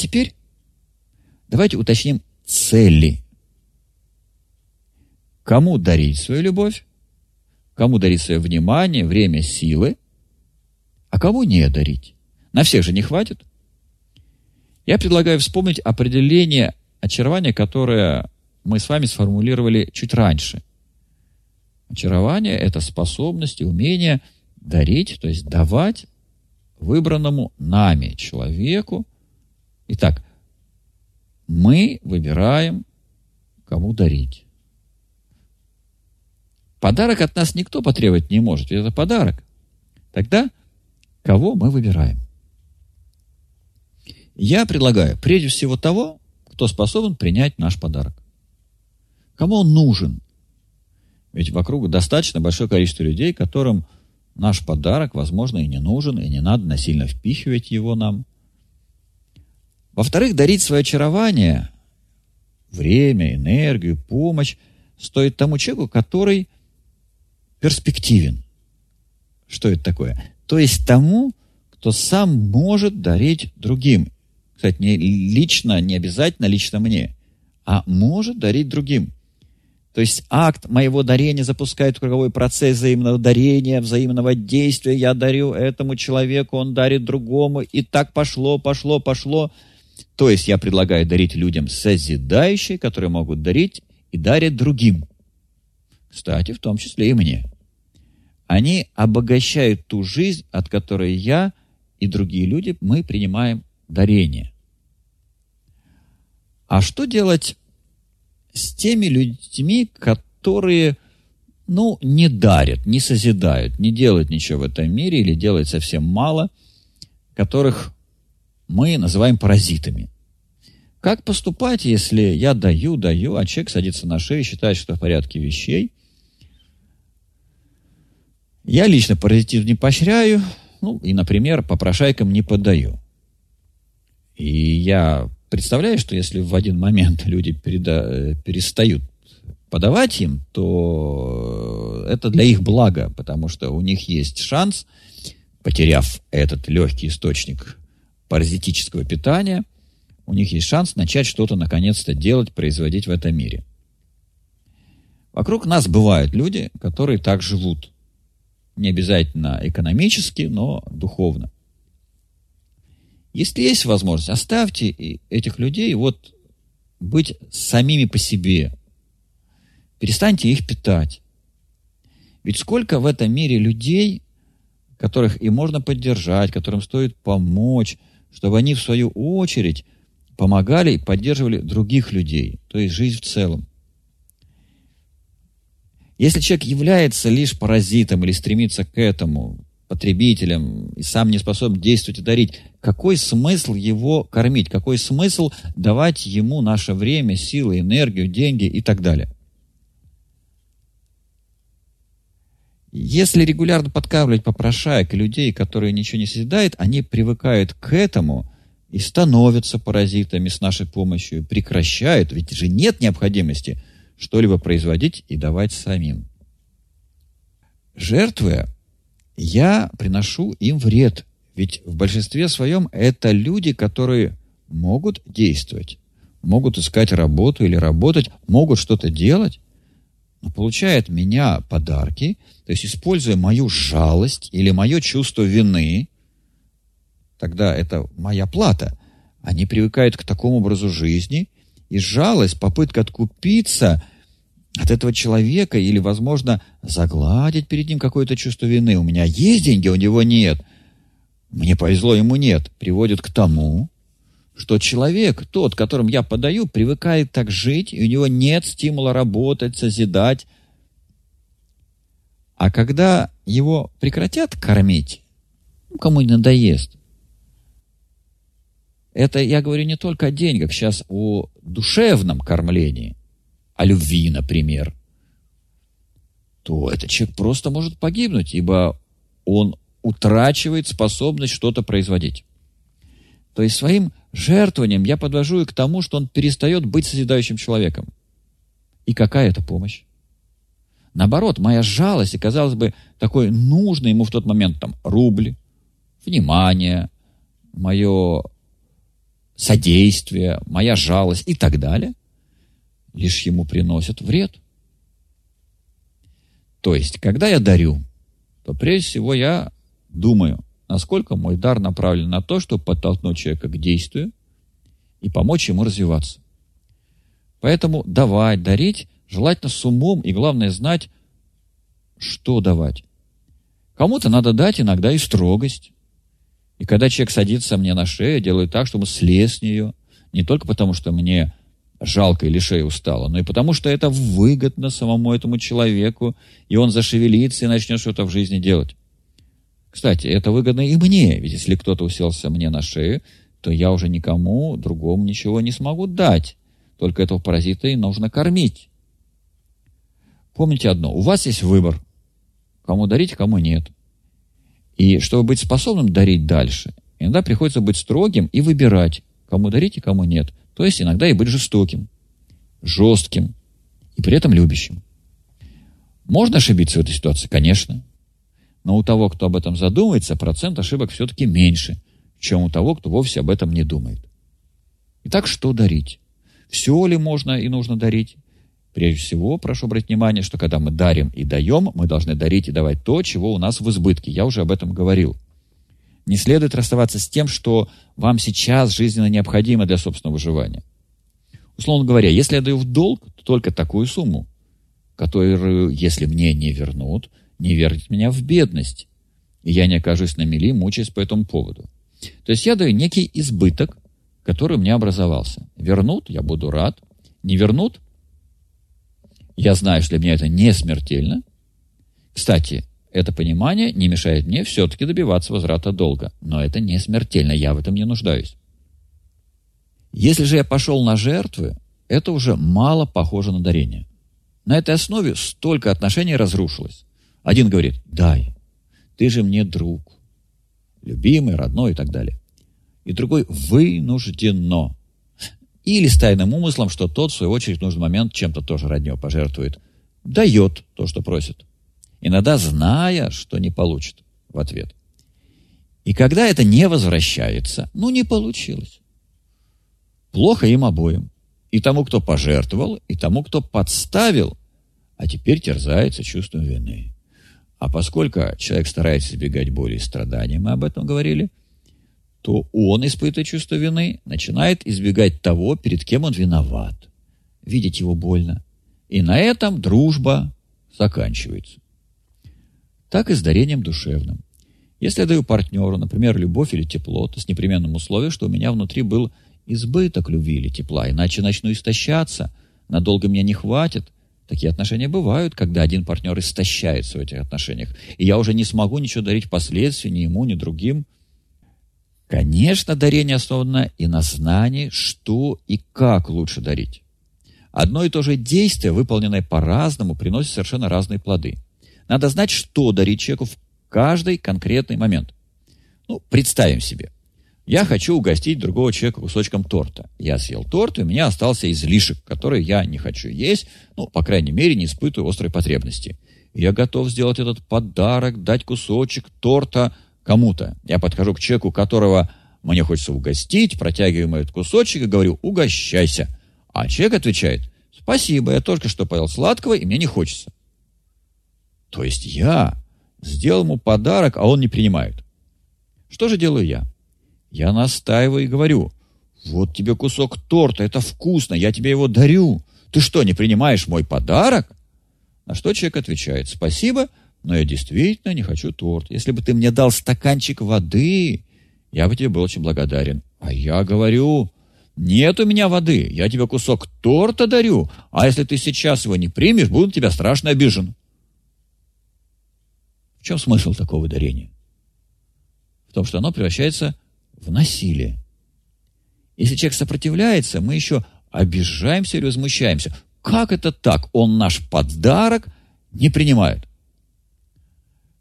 теперь давайте уточним цели. Кому дарить свою любовь? Кому дарить свое внимание, время, силы? А кому не дарить? На всех же не хватит. Я предлагаю вспомнить определение очарования, которое мы с вами сформулировали чуть раньше. Очарование – это способность и умение дарить, то есть давать выбранному нами человеку. Итак, мы выбираем, кому дарить. Подарок от нас никто потребовать не может, ведь это подарок. Тогда кого мы выбираем? Я предлагаю прежде всего того, кто способен принять наш подарок. Кому он нужен? Ведь вокруг достаточно большое количество людей, которым наш подарок, возможно, и не нужен, и не надо насильно впихивать его нам. Во-вторых, дарить свое очарование, время, энергию, помощь стоит тому человеку, который перспективен. Что это такое? То есть тому, кто сам может дарить другим. Кстати, не лично, не обязательно лично мне, а может дарить другим. То есть акт моего дарения запускает круговой процесс взаимного дарения, взаимного действия. Я дарю этому человеку, он дарит другому. И так пошло, пошло, пошло. То есть я предлагаю дарить людям созидающие, которые могут дарить и дарят другим. Кстати, в том числе и мне. Они обогащают ту жизнь, от которой я и другие люди, мы принимаем дарение. А что делать с теми людьми, которые, ну, не дарят, не созидают, не делают ничего в этом мире или делают совсем мало, которых мы называем паразитами. Как поступать, если я даю, даю, а человек садится на шею, считает, что в порядке вещей? Я лично паразитизм не поощряю, ну, и, например, попрошайкам не подаю. И я представляю, что если в один момент люди переда, перестают подавать им, то это для их блага, потому что у них есть шанс, потеряв этот легкий источник паразитического питания, у них есть шанс начать что-то наконец-то делать, производить в этом мире. Вокруг нас бывают люди, которые так живут. Не обязательно экономически, но духовно. Если есть возможность, оставьте этих людей вот быть самими по себе. Перестаньте их питать. Ведь сколько в этом мире людей, которых и можно поддержать, которым стоит помочь, чтобы они, в свою очередь, помогали и поддерживали других людей, то есть жизнь в целом. Если человек является лишь паразитом или стремится к этому, потребителем, и сам не способен действовать и дарить, какой смысл его кормить? Какой смысл давать ему наше время, силы, энергию, деньги и так далее? Если регулярно подкармливать попрошаек людей, которые ничего не созидают, они привыкают к этому и становятся паразитами с нашей помощью, прекращают, ведь же нет необходимости что-либо производить и давать самим. Жертвуя, я приношу им вред. Ведь в большинстве своем это люди, которые могут действовать, могут искать работу или работать, могут что-то делать, но получают меня подарки, то есть используя мою жалость или мое чувство вины, тогда это моя плата. Они привыкают к такому образу жизни, и жалость, попытка откупиться – от этого человека или, возможно, загладить перед ним какое-то чувство вины. У меня есть деньги, у него нет. Мне повезло, ему нет. Приводит к тому, что человек, тот, которым я подаю, привыкает так жить, и у него нет стимула работать, созидать. А когда его прекратят кормить, ну, кому не надоест, это я говорю не только о деньгах, сейчас о душевном кормлении о любви, например, то этот человек просто может погибнуть, ибо он утрачивает способность что-то производить. То есть своим жертвованием я подвожу и к тому, что он перестает быть созидающим человеком. И какая это помощь? Наоборот, моя жалость, и, казалось бы, такой нужный ему в тот момент там рубль, внимание, мое содействие, моя жалость и так далее, лишь ему приносят вред. То есть, когда я дарю, то прежде всего я думаю, насколько мой дар направлен на то, чтобы подтолкнуть человека к действию и помочь ему развиваться. Поэтому давать, дарить желательно с умом и главное знать, что давать. Кому-то надо дать иногда и строгость. И когда человек садится мне на шею, делаю так, чтобы слез с нее. Не только потому, что мне жалко или шея устала, но и потому, что это выгодно самому этому человеку, и он зашевелится и начнет что-то в жизни делать. Кстати, это выгодно и мне, ведь если кто-то уселся мне на шею, то я уже никому другому ничего не смогу дать. Только этого паразита и нужно кормить. Помните одно, у вас есть выбор, кому дарить, кому нет. И чтобы быть способным дарить дальше, иногда приходится быть строгим и выбирать, кому дарить и кому нет. То есть иногда и быть жестоким, жестким и при этом любящим. Можно ошибиться в этой ситуации? Конечно. Но у того, кто об этом задумается, процент ошибок все-таки меньше, чем у того, кто вовсе об этом не думает. Итак, что дарить? Все ли можно и нужно дарить? Прежде всего, прошу обратить внимание, что когда мы дарим и даем, мы должны дарить и давать то, чего у нас в избытке. Я уже об этом говорил. Не следует расставаться с тем, что вам сейчас жизненно необходимо для собственного выживания. Условно говоря, если я даю в долг, то только такую сумму, которую, если мне не вернут, не вернет меня в бедность, и я не окажусь на мели, мучаясь по этому поводу. То есть я даю некий избыток, который у меня образовался. Вернут, я буду рад. Не вернут, я знаю, что для меня это не смертельно. Кстати, это понимание не мешает мне все-таки добиваться возврата долга. Но это не смертельно, я в этом не нуждаюсь. Если же я пошел на жертвы, это уже мало похоже на дарение. На этой основе столько отношений разрушилось. Один говорит «дай, ты же мне друг, любимый, родной и так далее». И другой «вынужденно, или с тайным умыслом, что тот, в свою очередь, в нужный момент чем-то тоже роднее пожертвует. Дает то, что просит. Иногда зная, что не получит в ответ. И когда это не возвращается, ну, не получилось. Плохо им обоим. И тому, кто пожертвовал, и тому, кто подставил, а теперь терзается чувством вины. А поскольку человек старается избегать боли и страданий, мы об этом говорили, то он, испытывая чувство вины, начинает избегать того, перед кем он виноват. Видеть его больно. И на этом дружба заканчивается. Так и с дарением душевным. Если я даю партнеру, например, любовь или тепло, то с непременным условием, что у меня внутри был избыток любви или тепла, иначе начну истощаться, надолго меня не хватит. Такие отношения бывают, когда один партнер истощается в этих отношениях, и я уже не смогу ничего дарить впоследствии ни ему, ни другим – Конечно, дарение основано и на знании, что и как лучше дарить. Одно и то же действие, выполненное по-разному, приносит совершенно разные плоды. Надо знать, что дарить человеку в каждый конкретный момент. Ну, представим себе. Я хочу угостить другого человека кусочком торта. Я съел торт, и у меня остался излишек, который я не хочу есть, ну, по крайней мере, не испытываю острой потребности. Я готов сделать этот подарок, дать кусочек торта – кому-то. Я подхожу к человеку, которого мне хочется угостить, протягиваю этот кусочек и говорю «угощайся». А человек отвечает «спасибо, я только что поел сладкого, и мне не хочется». То есть я сделал ему подарок, а он не принимает. Что же делаю я? Я настаиваю и говорю «вот тебе кусок торта, это вкусно, я тебе его дарю. Ты что, не принимаешь мой подарок?» На что человек отвечает «спасибо, но я действительно не хочу торт. Если бы ты мне дал стаканчик воды, я бы тебе был очень благодарен. А я говорю, нет у меня воды, я тебе кусок торта дарю, а если ты сейчас его не примешь, буду тебя страшно обижен. В чем смысл такого дарения? В том, что оно превращается в насилие. Если человек сопротивляется, мы еще обижаемся или возмущаемся. Как это так? Он наш подарок не принимает.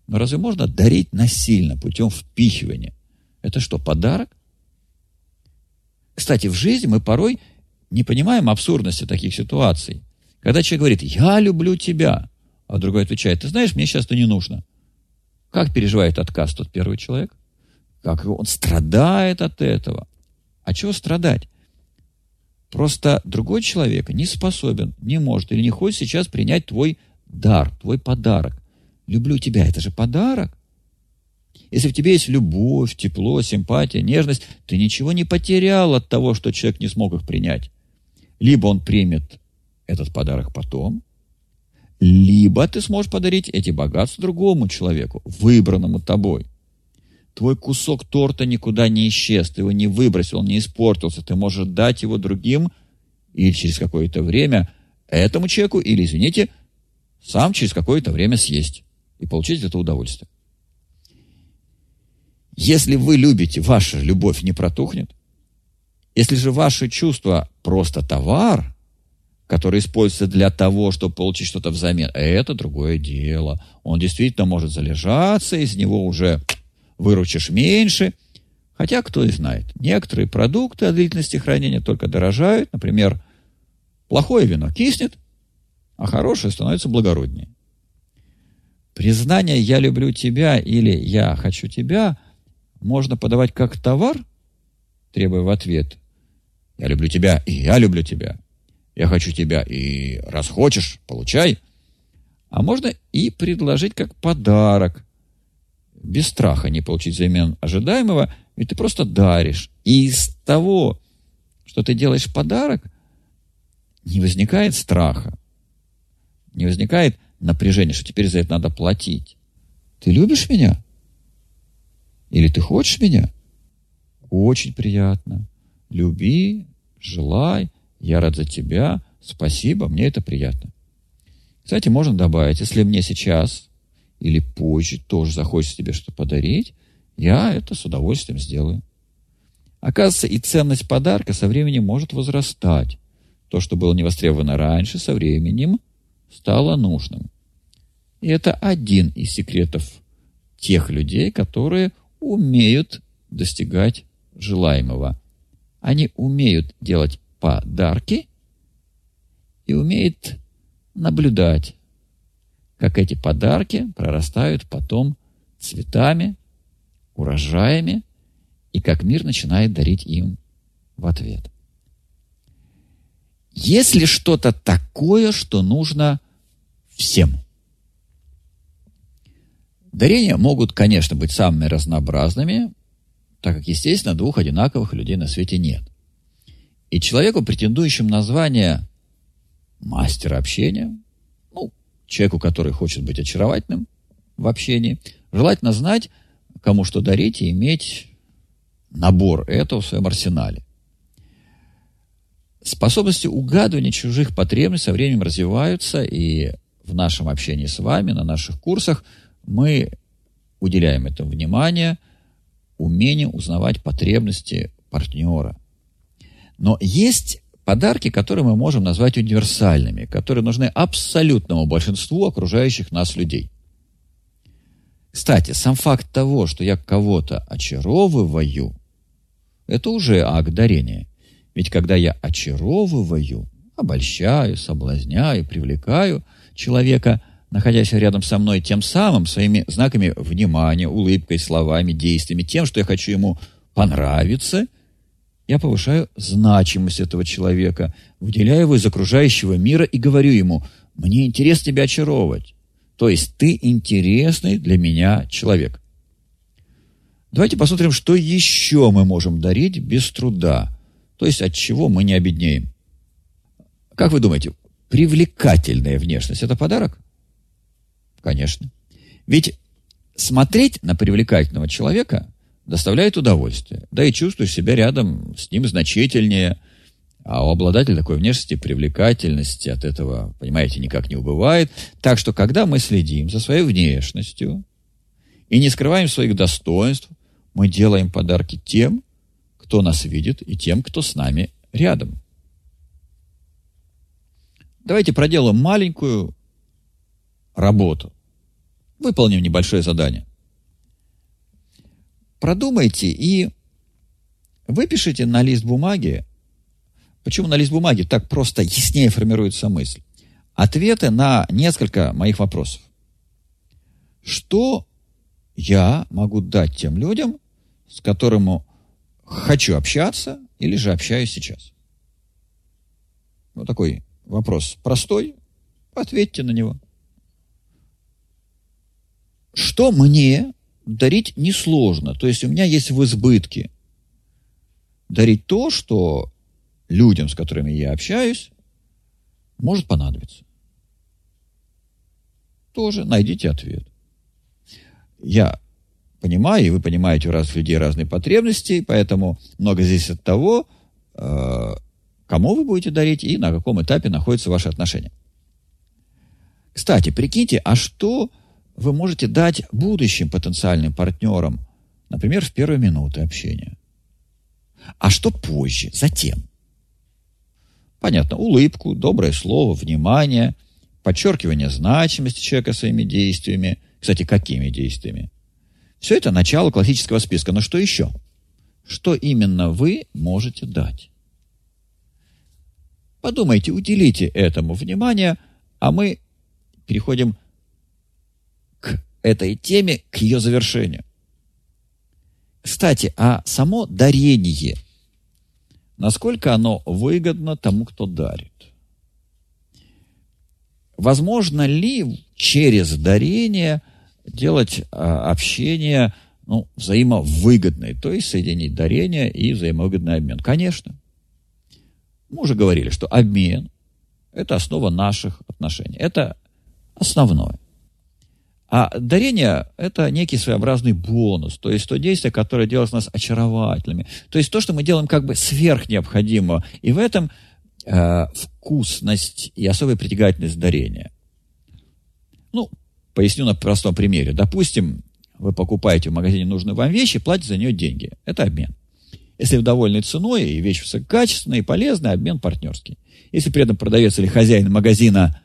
Но разве можно дарить насильно путем впихивания? Это что, подарок? Кстати, в жизни мы порой не понимаем абсурдности таких ситуаций. Когда человек говорит «я люблю тебя», а другой отвечает «ты знаешь, мне сейчас это не нужно». Как переживает отказ тот первый человек? Как он страдает от этого. А чего страдать? Просто другой человек не способен, не может или не хочет сейчас принять твой дар, твой подарок. Люблю тебя, это же подарок. Если в тебе есть любовь, тепло, симпатия, нежность, ты ничего не потерял от того, что человек не смог их принять. Либо он примет этот подарок потом, либо ты сможешь подарить эти богатства другому человеку, выбранному тобой. Твой кусок торта никуда не исчез, ты его не выбросил, он не испортился. Ты можешь дать его другим или через какое-то время этому человеку, или, извините, сам через какое-то время съесть и получить это удовольствие. Если вы любите, ваша любовь не протухнет. Если же ваши чувства просто товар, который используется для того, чтобы получить что-то взамен, это другое дело. Он действительно может залежаться, из него уже выручишь меньше. Хотя, кто и знает, некоторые продукты о длительности хранения только дорожают. Например, плохое вино киснет, а хорошее становится благороднее. Признание «я люблю тебя» или «я хочу тебя» можно подавать как товар, требуя в ответ «Я люблю тебя, и я люблю тебя». «Я хочу тебя, и раз хочешь, получай». А можно и предложить как подарок, без страха не получить взамен ожидаемого, ведь ты просто даришь. И из того, что ты делаешь подарок, не возникает страха, не возникает напряжения, что теперь за это надо платить. Ты любишь меня? Или ты хочешь меня? Очень приятно. Люби, желай, я рад за тебя, спасибо, мне это приятно. Кстати, можно добавить, если мне сейчас или позже тоже захочется тебе что-то подарить, я это с удовольствием сделаю. Оказывается, и ценность подарка со временем может возрастать. То, что было не востребовано раньше, со временем стало нужным. И это один из секретов тех людей, которые умеют достигать желаемого. Они умеют делать подарки и умеют наблюдать, как эти подарки прорастают потом цветами, урожаями, и как мир начинает дарить им в ответ. Есть ли что-то такое, что нужно всем? Дарения могут, конечно, быть самыми разнообразными, так как, естественно, двух одинаковых людей на свете нет. И человеку, претендующему на звание мастера общения, человеку, который хочет быть очаровательным в общении, желательно знать, кому что дарить и иметь набор этого в своем арсенале. Способности угадывания чужих потребностей со временем развиваются, и в нашем общении с вами, на наших курсах – мы уделяем этому внимание, умение узнавать потребности партнера. Но есть подарки, которые мы можем назвать универсальными, которые нужны абсолютному большинству окружающих нас людей. Кстати, сам факт того, что я кого-то очаровываю, это уже акт дарения. Ведь когда я очаровываю, обольщаю, соблазняю, привлекаю человека, находясь рядом со мной тем самым, своими знаками внимания, улыбкой, словами, действиями, тем, что я хочу ему понравиться, я повышаю значимость этого человека, выделяю его из окружающего мира и говорю ему, мне интересно тебя очаровывать. То есть ты интересный для меня человек. Давайте посмотрим, что еще мы можем дарить без труда. То есть от чего мы не обеднеем. Как вы думаете, привлекательная внешность – это подарок? Конечно. Ведь смотреть на привлекательного человека доставляет удовольствие. Да и чувствуешь себя рядом с ним значительнее. А у обладателя такой внешности привлекательности от этого, понимаете, никак не убывает. Так что, когда мы следим за своей внешностью и не скрываем своих достоинств, мы делаем подарки тем, кто нас видит, и тем, кто с нами рядом. Давайте проделаем маленькую работу. Выполним небольшое задание. Продумайте и выпишите на лист бумаги, почему на лист бумаги так просто яснее формируется мысль, ответы на несколько моих вопросов. Что я могу дать тем людям, с которыми хочу общаться или же общаюсь сейчас? Вот такой вопрос простой. Ответьте на него. Что мне дарить несложно? То есть у меня есть в избытке дарить то, что людям, с которыми я общаюсь, может понадобиться. Тоже найдите ответ. Я понимаю, и вы понимаете, у разных людей разные потребности, поэтому много здесь от того, э, кому вы будете дарить и на каком этапе находятся ваши отношения. Кстати, прикиньте, а что вы можете дать будущим потенциальным партнерам, например, в первые минуты общения? А что позже, затем? Понятно, улыбку, доброе слово, внимание, подчеркивание значимости человека своими действиями. Кстати, какими действиями? Все это начало классического списка. Но что еще? Что именно вы можете дать? Подумайте, уделите этому внимание, а мы переходим к этой теме, к ее завершению. Кстати, а само дарение, насколько оно выгодно тому, кто дарит? Возможно ли через дарение делать а, общение ну, взаимовыгодное, то есть соединить дарение и взаимовыгодный обмен? Конечно. Мы уже говорили, что обмен – это основа наших отношений. Это основное. А дарение – это некий своеобразный бонус, то есть то действие, которое делает нас очаровательными. То есть то, что мы делаем как бы сверхнеобходимо. И в этом э, вкусность и особая притягательность дарения. Ну, поясню на простом примере. Допустим, вы покупаете в магазине нужную вам вещь и платите за нее деньги. Это обмен. Если вы довольны ценой и вещь высококачественная и полезная, обмен партнерский. Если при этом продавец или хозяин магазина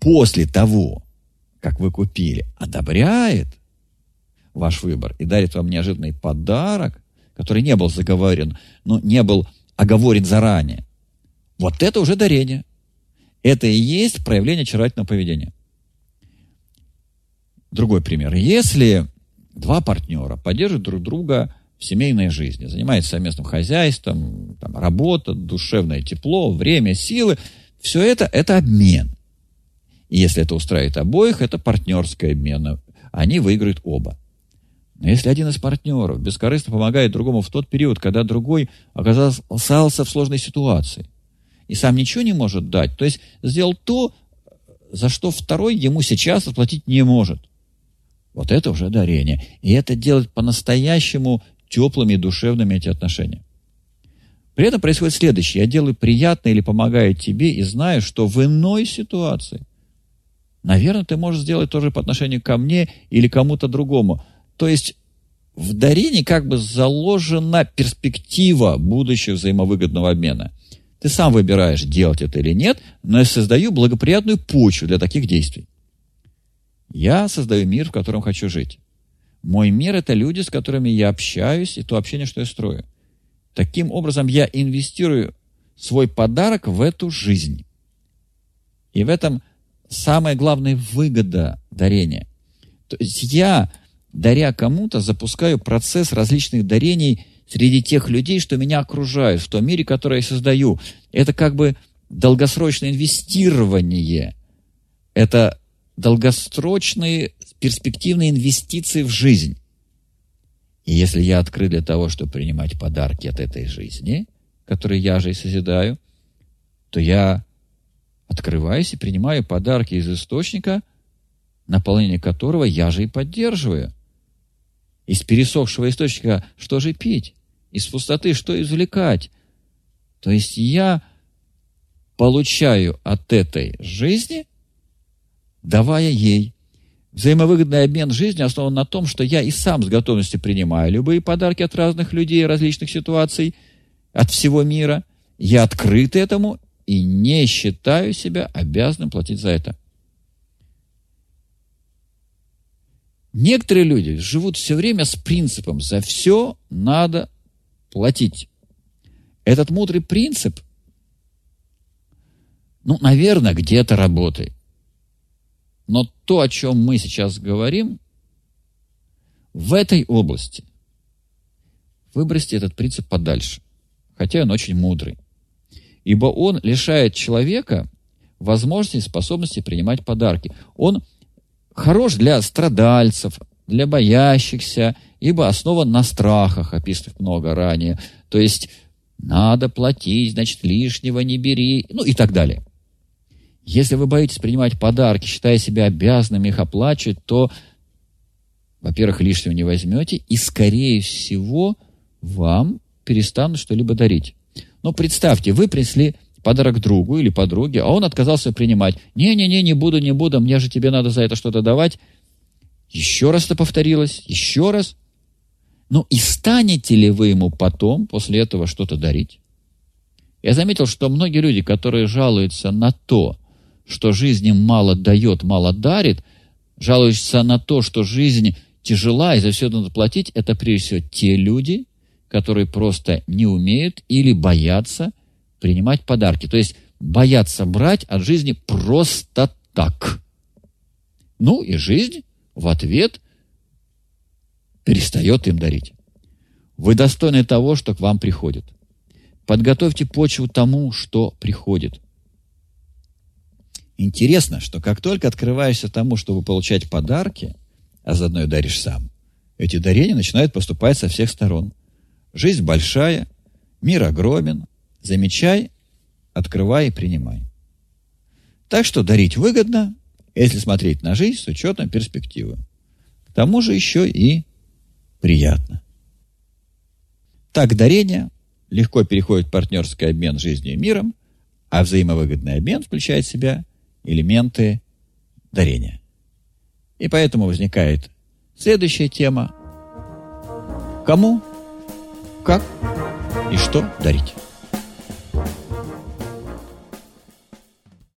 после того, как вы купили, одобряет ваш выбор и дарит вам неожиданный подарок, который не был заговорен, но не был оговорен заранее, вот это уже дарение. Это и есть проявление очаровательного поведения. Другой пример. Если два партнера поддерживают друг друга в семейной жизни, занимается совместным хозяйством, там, работа, душевное тепло, время, силы. Все это – это обмен. Если это устраивает обоих, это партнерское обмен. Они выиграют оба. Но если один из партнеров бескорыстно помогает другому в тот период, когда другой оказался в сложной ситуации, и сам ничего не может дать, то есть сделал то, за что второй ему сейчас отплатить не может. Вот это уже дарение. И это делать по-настоящему теплыми и душевными эти отношения. При этом происходит следующее. Я делаю приятно или помогаю тебе и знаю, что в иной ситуации, наверное, ты можешь сделать тоже по отношению ко мне или кому-то другому. То есть в дарении как бы заложена перспектива будущего взаимовыгодного обмена. Ты сам выбираешь, делать это или нет, но я создаю благоприятную почву для таких действий. Я создаю мир, в котором хочу жить. Мой мир – это люди, с которыми я общаюсь, и то общение, что я строю. Таким образом, я инвестирую свой подарок в эту жизнь. И в этом самая главная выгода дарения. То есть я, даря кому-то, запускаю процесс различных дарений среди тех людей, что меня окружают, в том мире, который я создаю. Это как бы долгосрочное инвестирование. Это долгосрочные перспективные инвестиции в жизнь. И если я открыт для того, чтобы принимать подарки от этой жизни, которые я же и созидаю, то я открываюсь и принимаю подарки из источника, наполнение которого я же и поддерживаю. Из пересохшего источника что же пить? Из пустоты что извлекать? То есть я получаю от этой жизни, давая ей Взаимовыгодный обмен жизнью основан на том, что я и сам с готовностью принимаю любые подарки от разных людей, различных ситуаций, от всего мира. Я открыт этому и не считаю себя обязанным платить за это. Некоторые люди живут все время с принципом «за все надо платить». Этот мудрый принцип, ну, наверное, где-то работает. Но то, о чем мы сейчас говорим, в этой области выбросьте этот принцип подальше. Хотя он очень мудрый. Ибо он лишает человека возможности способности принимать подарки. Он хорош для страдальцев, для боящихся, ибо основан на страхах, описанных много ранее. То есть надо платить, значит, лишнего не бери, ну и так далее. Если вы боитесь принимать подарки, считая себя обязанным их оплачивать, то, во-первых, лишнего не возьмете, и, скорее всего, вам перестанут что-либо дарить. Но представьте, вы принесли подарок другу или подруге, а он отказался принимать. «Не-не-не, не буду, не буду, мне же тебе надо за это что-то давать». Еще раз это повторилось, еще раз. Ну и станете ли вы ему потом, после этого, что-то дарить? Я заметил, что многие люди, которые жалуются на то, что жизнь им мало дает, мало дарит, жалуются на то, что жизнь тяжела и за все надо платить, это прежде всего те люди, которые просто не умеют или боятся принимать подарки. То есть боятся брать от жизни просто так. Ну и жизнь в ответ перестает им дарить. Вы достойны того, что к вам приходит. Подготовьте почву тому, что приходит. Интересно, что как только открываешься тому, чтобы получать подарки, а заодно и даришь сам, эти дарения начинают поступать со всех сторон. Жизнь большая, мир огромен. Замечай, открывай и принимай. Так что дарить выгодно, если смотреть на жизнь с учетом перспективы. К тому же еще и приятно. Так дарение легко переходит в партнерский обмен жизнью и миром, а взаимовыгодный обмен включает в себя элементы дарения. И поэтому возникает следующая тема. Кому, как и что дарить?